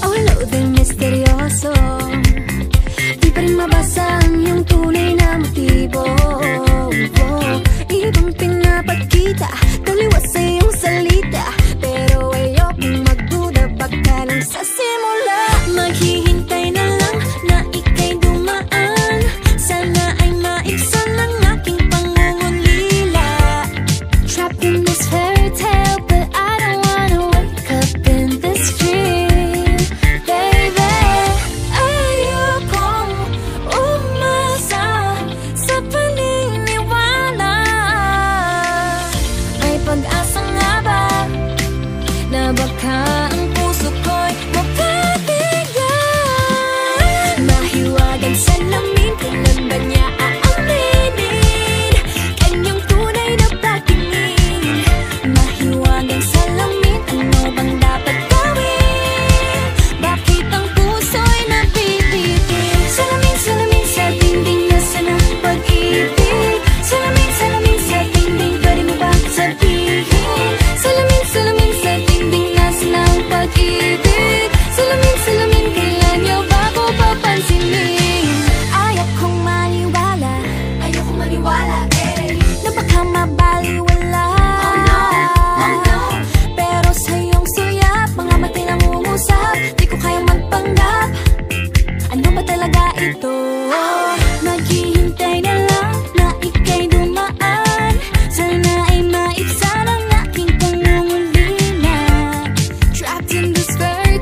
Awalo din misteryoso Di pa rin mabasa ang iyong na motibo Ibang pinapakita Taliwas sa salita. Pero ayokong magduda Baka lang sa simula Maghihintay na lang na ika'y dumaan Sana ay maibsan tình bên nhà ito? Naghihintay na lang Na ika'y dumaan. Sana ay maibsan ang aking pangungulina. Trapped in this fairy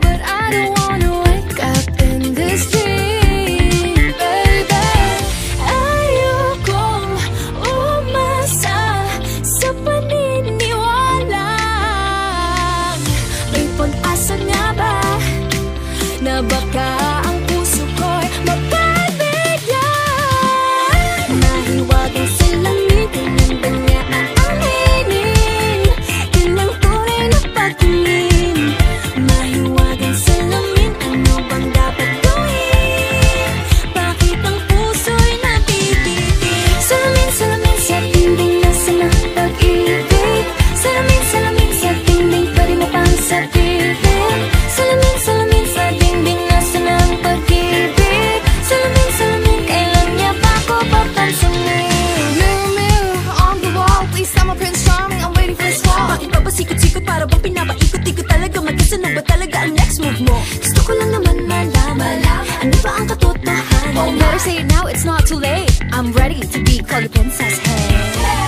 But I don't wanna wake up in this dream Baby. Ayokong umasa sa paniniwala. May pag-asa nga ba na baka move mo? Gusto ko lang naman malaman Ano ba ang katotohanan? Oh, better say it now, it's not too late I'm ready to be called a princess, hey